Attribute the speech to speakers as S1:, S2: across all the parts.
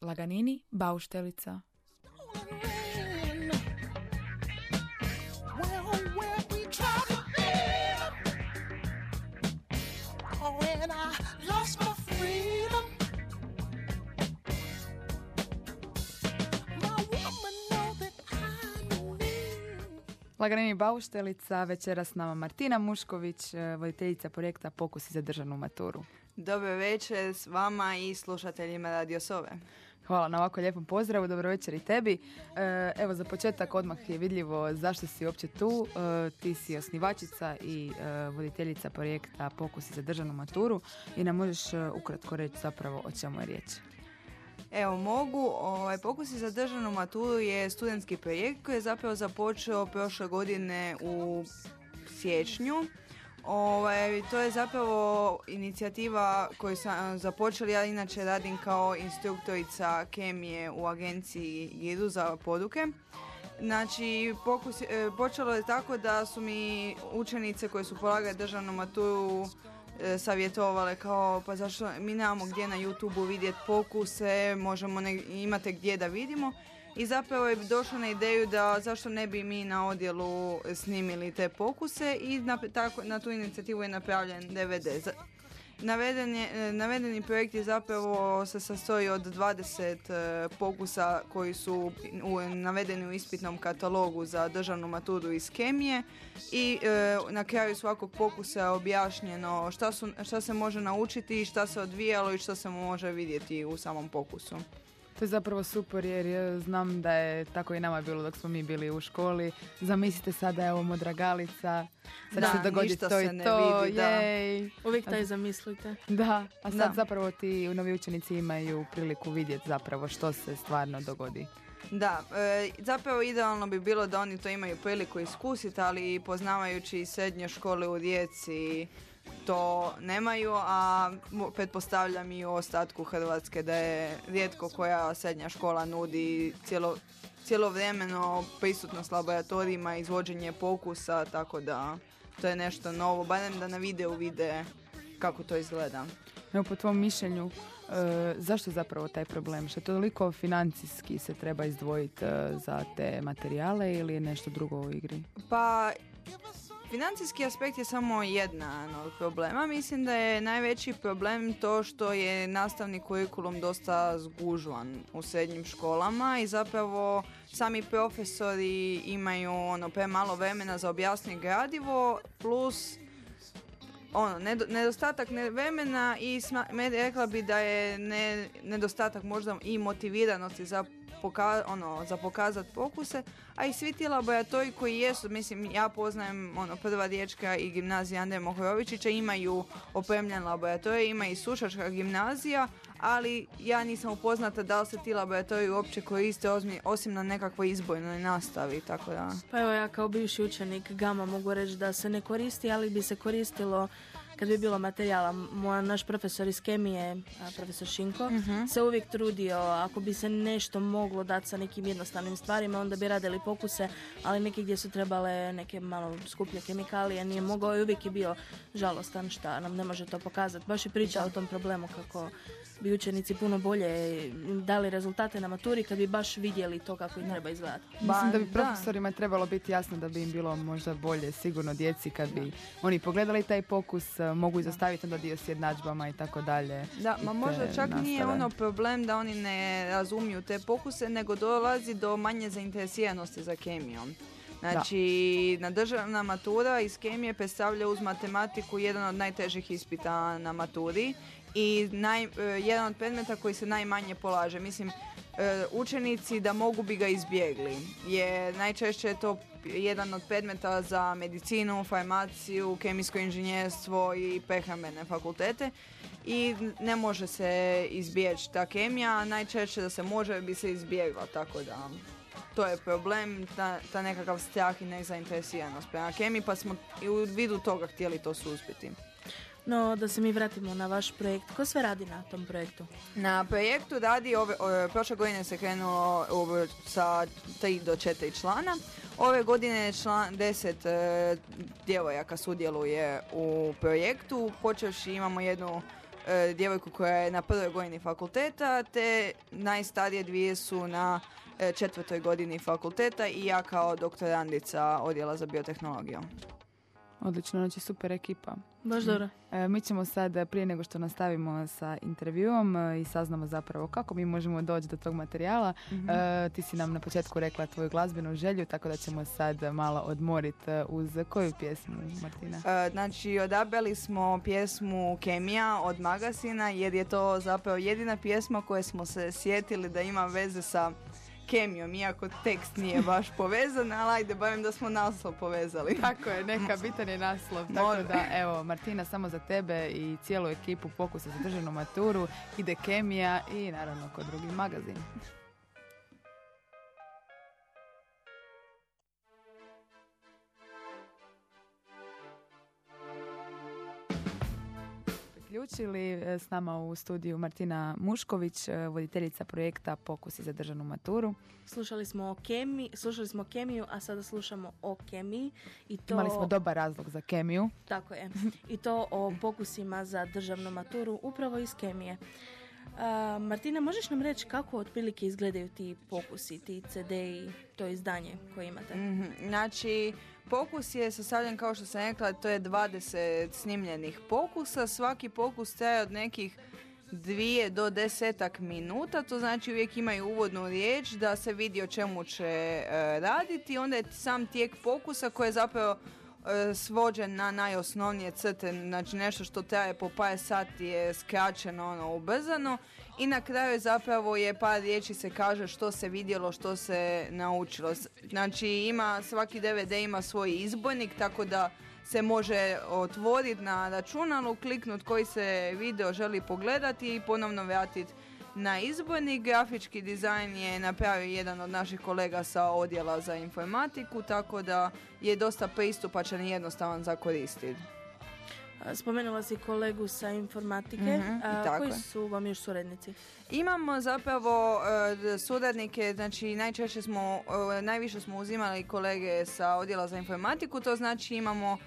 S1: Laganini, bauštelica. Laganini bauštelica, večeras s nama Martina Mušković, e, voditeljica projekta Pokusi za državnu maturu.
S2: Dobro večer s vama i slušateljima Radio Sove.
S1: Hvala na ovako lijepom pozdravu, dobro večer i tebi. E, evo za početak odmah je vidljivo zašto si uopće tu. E, ti si osnivačica i e, voditeljica projekta Pokusi za državnu maturu i nam možeš ukratko reći zapravo o čemu je riječ.
S2: Evo mogu, ovaj, Pokusi za državnu maturu je studentski projekt koji je zapravo započeo prošle godine u siječnju. Ovaj, to je zapravo inicijativa koju sam započela, ja inače radim kao instruktorica kemije u agenciji GIDU za poduke. Znači, pokus, e, počelo je tako da su mi učenice koje su polagale državnu maturu e, savjetovale kao pa zašto mi nemamo gdje na YouTubeu vidjeti pokuse, možemo ne, imate gdje da vidimo i zapravo je došlo na ideju da zašto ne bi mi na odjelu snimili te pokuse i na, tako, na tu inicijativu je napravljen DVD. Naveden je, e, navedeni projekt je zapravo se sastoji od 20 e, pokusa koji su u, navedeni u ispitnom katalogu za državnu maturu iz kemije i e, na kraju svakog pokusa je objašnjeno šta, su, šta se može naučiti, šta se odvijalo i šta se može vidjeti u samom pokusu.
S1: To je zapravo super jer ja znam da je tako i nama bilo dok smo mi bili u školi. Zamislite sada je ovo modragalica, sad
S2: Da,
S1: će se dogoditi
S2: ništa
S1: to
S2: se
S1: i
S2: ne
S1: to,
S2: vidi, da.
S3: Uvijek taj zamislite.
S1: Da, a sad
S2: Da.
S1: zapravo ti novi učenici imaju priliku vidjeti zapravo što se stvarno dogodi.
S2: Da, e, zapravo idealno bi bilo da oni to imaju priliku iskusiti, ali poznavajući srednje škole u djeci to nemaju, a pretpostavljam i u ostatku Hrvatske da je rijetko koja srednja škola nudi cijelo, cijelovremeno prisutnost laboratorijima, izvođenje pokusa, tako da to je nešto novo, barem da na videu vide kako to izgleda.
S1: Evo po tvom mišljenju, e, zašto zapravo taj problem? Što toliko financijski se treba izdvojiti e, za te materijale ili je nešto drugo u igri?
S2: Pa, financijski aspekt je samo jedan od problema. Mislim da je najveći problem to što je nastavni kurikulum dosta zgužvan u srednjim školama i zapravo sami profesori imaju ono premalo vremena za objasniti gradivo plus ono, nedo- nedostatak ne- vremena i rekla bi da je ne, nedostatak možda i motiviranosti za, poka- ono, za pokazat pokuse, a i svi ti laboratoriji koji jesu, mislim, ja poznajem ono, prva riječka i gimnazija Andreja Mohorovičića imaju opremljen laboratorij, ima i sušačka gimnazija, ali ja nisam upoznata da li se ti laboratoriji uopće koriste osim na nekakvoj izbojnoj nastavi, tako da...
S3: Pa evo ja kao bivši učenik Gama mogu reći da se ne koristi, ali bi se koristilo kad bi bilo materijala. Moj, naš profesor iz kemije, profesor Šinko, se uvijek trudio, ako bi se nešto moglo dati sa nekim jednostavnim stvarima, onda bi radili pokuse, ali neki gdje su trebale neke malo skuplje kemikalije, nije mogao i uvijek je bio žalostan šta nam ne može to pokazati. Baš je pričao o tom problemu kako bi učenici puno bolje dali rezultate na maturi kad bi baš vidjeli to kako im treba izgledati.
S1: Mislim da bi
S2: da.
S1: profesorima trebalo biti jasno da bi im bilo možda bolje sigurno djeci kad bi oni pogledali taj pokus, mogu izostaviti onda dio s jednadžbama i tako dalje.
S2: Da, ma možda čak nije ono problem da oni ne razumiju te pokuse, nego dolazi do manje zainteresiranosti za kemijom. Znači, na državna matura iz kemije predstavlja uz matematiku jedan od najtežih ispita na maturi i naj, e, jedan od predmeta koji se najmanje polaže. Mislim, učenici da mogu bi ga izbjegli. Je najčešće je to jedan od predmeta za medicinu, farmaciju, kemijsko inženjerstvo i prehrambene fakultete i ne može se izbjeći ta kemija, a najčešće da se može bi se izbjegla, tako da to je problem, ta, ta nekakav strah i nezainteresiranost prema kemiji, pa smo i u vidu toga htjeli to suzbiti.
S3: No, da se mi vratimo na vaš projekt. Ko sve radi na tom projektu?
S2: Na projektu radi, ove, ove- prošle godine se krenulo ove, sa 3 do 4 člana. Ove godine član 10 e, djevojaka sudjeluje u projektu. Počevši imamo jednu e, djevojku koja je na prvoj godini fakulteta, te najstarije dvije su na e, četvrtoj godini fakulteta i ja kao doktorandica odjela za biotehnologiju.
S1: Odlično, znači super ekipa.
S3: Baš dobro.
S1: E, mi ćemo sad, e, prije nego što nastavimo sa intervjuom e, i saznamo zapravo kako mi možemo doći do tog materijala, e, ti si nam na početku rekla tvoju glazbenu želju, tako da ćemo sad malo odmoriti uz koju pjesmu, Martina?
S2: E, Znači, odabrali smo pjesmu Kemija od Magasina jer je to zapravo jedina pjesma koje smo se sjetili da ima veze sa kemijom, iako tekst nije baš povezan, ali ajde, barem da smo naslov povezali.
S1: Tako je, neka bitan je naslov. Tako
S2: Može.
S1: da, evo, Martina, samo za tebe i cijelu ekipu Pokusa za državnu maturu ide kemija i naravno kod drugi magazin. Priključili e, s nama u studiju Martina Mušković, e, voditeljica projekta Pokusi za državnu maturu.
S3: Slušali smo o kemiji, slušali smo kemiju, a sada slušamo o kemiji i to
S1: Imali smo dobar razlog za kemiju.
S3: tako je. I to o pokusima za državnu maturu upravo iz kemije. A, Martina, možeš nam reći kako otprilike izgledaju ti pokusi, ti CD-i, to izdanje koje imate?
S2: Mhm, Znači, pokus je sastavljen, kao što sam rekla, to je 20 snimljenih pokusa. Svaki pokus traje od nekih dvije do desetak minuta, to znači uvijek imaju uvodnu riječ da se vidi o čemu će e, raditi. Onda je sam tijek pokusa koji je zapravo svođen na najosnovnije crte, znači nešto što traje po par sati je skraćeno, ono, ubrzano i na kraju zapravo je par riječi se kaže što se vidjelo, što se naučilo. Znači ima, svaki DVD ima svoj izbojnik, tako da se može otvoriti na računalu, kliknut koji se video želi pogledati i ponovno vratiti na izbornik. Grafički dizajn je napravio jedan od naših kolega sa odjela za informatiku, tako da je dosta pristupačan i jednostavan za koristiti.
S3: Spomenula si kolegu sa informatike.
S2: Mhm,
S3: A,
S2: tako
S3: koji su vam još suradnici?
S2: Imamo zapravo e, suradnike, znači najčešće smo, e, najviše smo uzimali kolege sa odjela za informatiku, to znači imamo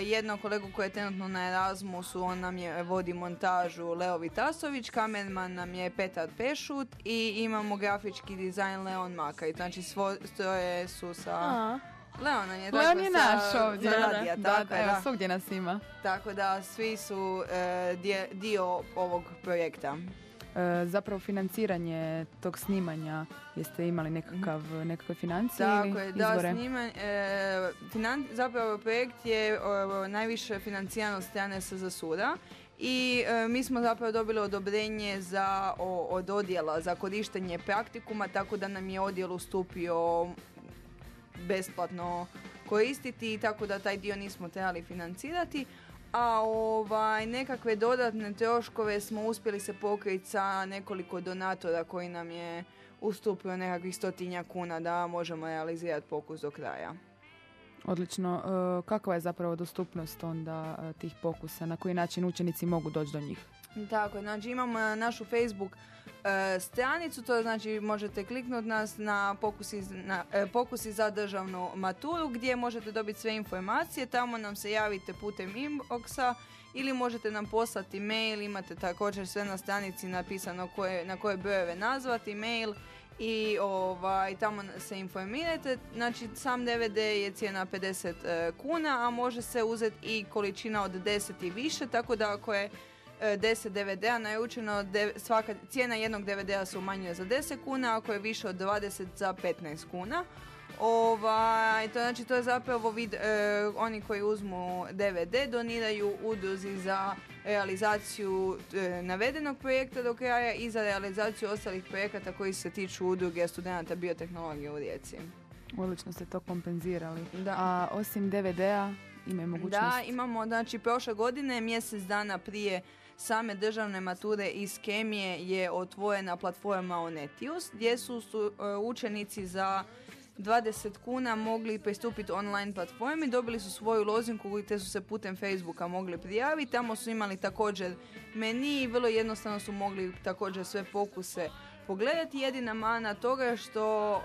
S2: jednog kolegu koji je trenutno na Erasmusu, on nam je vodi montažu Leo Vitasović, kamerman nam je Petar Pešut i imamo grafički dizajn Leon Makaj, znači svo, stroje su sa...
S3: A,
S2: Leon je,
S1: Leon
S2: dakle,
S1: je
S2: sa-
S1: naš ovdje.
S2: radija,
S1: Da,
S2: tako
S1: da, evo,
S2: da.
S1: svugdje nas ima.
S2: Tako da svi su e, dio ovog projekta.
S1: E, zapravo financiranje tog snimanja, jeste imali nekakav, nekakve financije
S2: Tako je, da,
S1: izvore?
S2: snima, e, finan- zapravo projekt je o, najviše financiran od strane SZSUR-a i e, mi smo zapravo dobili odobrenje za, o- od odjela za korištenje praktikuma, tako da nam je odjel ustupio besplatno koristiti i tako da taj dio nismo trebali financirati. A ovaj, nekakve dodatne troškove smo uspjeli se pokriti sa nekoliko donatora koji nam je ustupio nekakvih stotinja kuna da možemo realizirati pokus do kraja.
S1: Odlično. E, kakva je zapravo dostupnost onda e, tih pokusa? Na koji način učenici mogu doći do njih?
S2: Tako, znači imamo na našu Facebook e, stranicu, to znači možete kliknuti nas na pokusi, na, e, pokusi za državnu maturu gdje možete dobiti sve informacije, tamo nam se javite putem inboxa ili možete nam poslati mail, imate također sve na stranici napisano koje, na koje brojeve nazvati, mail i ovaj, tamo se informirate. Znači sam DVD je cijena 50 e, kuna, a može se uzeti i količina od 10 i više, tako da ako je e, 10 DVD-a naručeno, de- svaka cijena jednog DVD-a se umanjuje za 10 kuna, ako je više od 20 za 15 kuna. Ovaj, to znači to je zapravo vid, e, oni koji uzmu DVD doniraju udruzi za realizaciju e, navedenog projekta do kraja i za realizaciju ostalih projekata koji se tiču udruge studenta biotehnologije u Rijeci.
S1: Odlično ste to kompenzirali.
S2: Da.
S1: A osim DVD-a imaju mogućnost...
S2: Da, imamo, znači prošle godine, mjesec dana prije same državne mature iz kemije je otvorena platforma Onetius gdje su e, učenici za 20 kuna mogli pristupiti online platformi, dobili su svoju lozinku te su se putem Facebooka mogli prijaviti. Tamo su imali također meni i vrlo jednostavno su mogli također sve pokuse pogledati. Jedina mana toga je što e,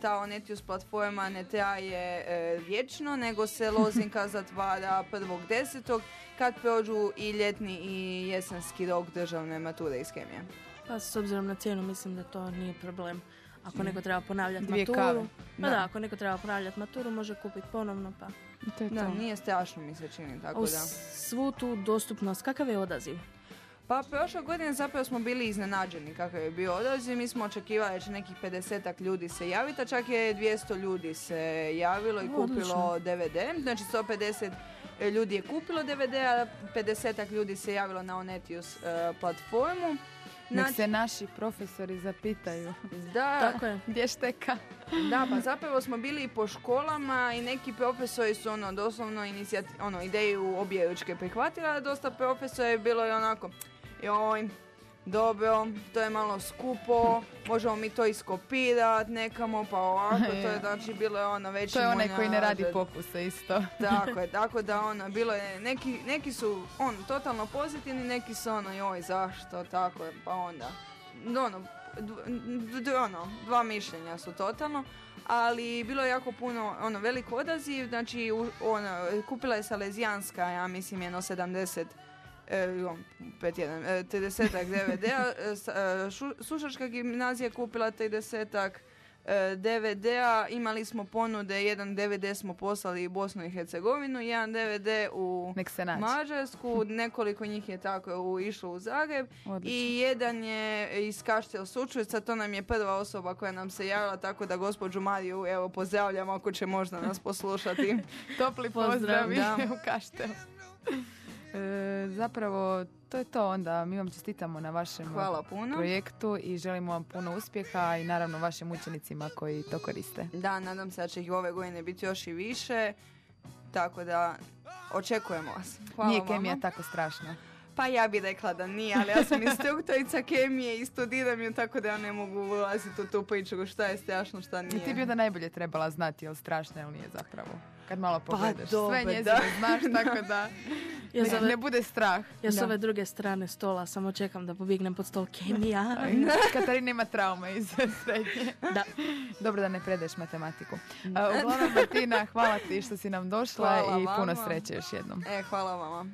S2: ta Onetius platforma ne traje e, vječno, nego se lozinka zatvara 1.10. kad prođu i ljetni i jesenski rok državne mature iz kemije.
S3: Pa s obzirom na cijenu mislim da to nije problem. Ako neko treba ponavljati
S1: Dvije
S3: maturu,
S1: kave.
S3: pa
S2: Da.
S3: da. ako neko treba ponavljati maturu, može kupiti ponovno, pa.
S1: To je
S2: Da,
S1: to.
S2: nije strašno mi se čini, tako da.
S3: svu tu dostupnost, kakav je odaziv?
S2: Pa prošle godine zapravo smo bili iznenađeni kakav je bio odaziv. Mi smo očekivali da će nekih 50 ljudi se javiti, a čak je 200 ljudi se javilo i kupilo. DVD. Znači 150 ljudi je kupilo DVD, a 50 ljudi se javilo na Onetius e, platformu.
S1: Nek
S2: Znači,
S1: se naši profesori zapitaju.
S2: da,
S3: Tako je.
S1: Gdje šteka?
S2: Da, pa zapravo smo bili i po školama i neki profesori su ono doslovno inicijati, ono, ideju objeručke prihvatili, a dosta profesora je bilo i onako, joj, dobro, to je malo skupo, možemo mi to iskopirat nekamo, pa ovako, to je znači bilo je ono već
S1: To je onaj koji ne radi pokuse isto.
S2: Tako je, tako da ono, bilo je, neki, neki su on totalno pozitivni, neki su ono, joj, zašto, tako je, pa onda, ono, ono, dva mišljenja su totalno, ali bilo je jako puno, ono, velik odaziv, znači, ono, kupila je Salezijanska, ja mislim, jedno 70 On, pet jedan, e, 30 DVD-a, Sušačka gimnazija kupila 30 e, DVD-a, imali smo ponude, jedan DVD smo poslali u Bosnu i Hercegovinu, jedan DVD u. Mađarsku, nekoliko njih je tako u, išlo u Zagreb
S1: Odlično.
S2: i jedan je iz Kaštel Sučvica, to nam je prva osoba koja nam se javila, tako da gospođu Mariju evo pozdravljam ako će možda nas poslušati.
S1: Topli
S3: Pozdrav,
S1: pozdrav
S2: da.
S1: u Kaštel. E, zapravo, to je to onda. Mi vam čestitamo na vašem
S2: Hvala puno.
S1: projektu i želimo vam puno uspjeha i naravno vašim učenicima koji to koriste.
S2: Da, nadam se da će ih ove godine biti još i više, tako da očekujemo vas. Hvala
S1: Nije
S2: vama.
S1: kemija tako strašna.
S2: Pa ja bi rekla da nije, ali ja sam instruktorica kemije i studiram ju, tako da ja ne mogu ulaziti u tu priču šta je strašno, šta
S1: I
S2: nije.
S1: ti bi onda najbolje trebala znati je li strašna ili nije zapravo. Kad malo
S2: Pa
S1: pogledaš.
S2: dobro,
S1: Sve njezine znaš, tako da
S3: Ja
S1: ne,
S3: ove,
S1: ne bude strah.
S3: ja s ove druge strane stola samo čekam da pobignem pod stol kemija.
S1: Katarina ima traume iz srednje.
S3: Da.
S1: Dobro da ne predaješ matematiku. A, uglavnom, Martina, hvala ti što si nam došla
S2: Hvala
S1: i puno
S2: vama.
S1: sreće još jednom.
S2: E, hvala vama.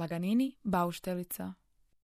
S1: Laganini, bauštelica.